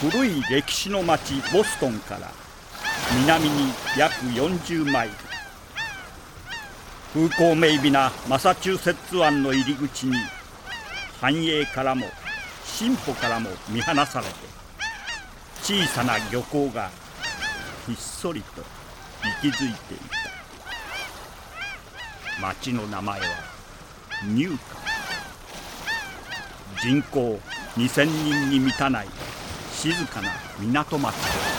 古い歴史の町ボストンから南に約40マイル。風光明媚なマサチューセッツ湾の入り口に繁栄からも進歩からも見放されて小さな漁港がひっそりと息づいていた。町の名前はニューカ人口2000人に満たない静かな港町。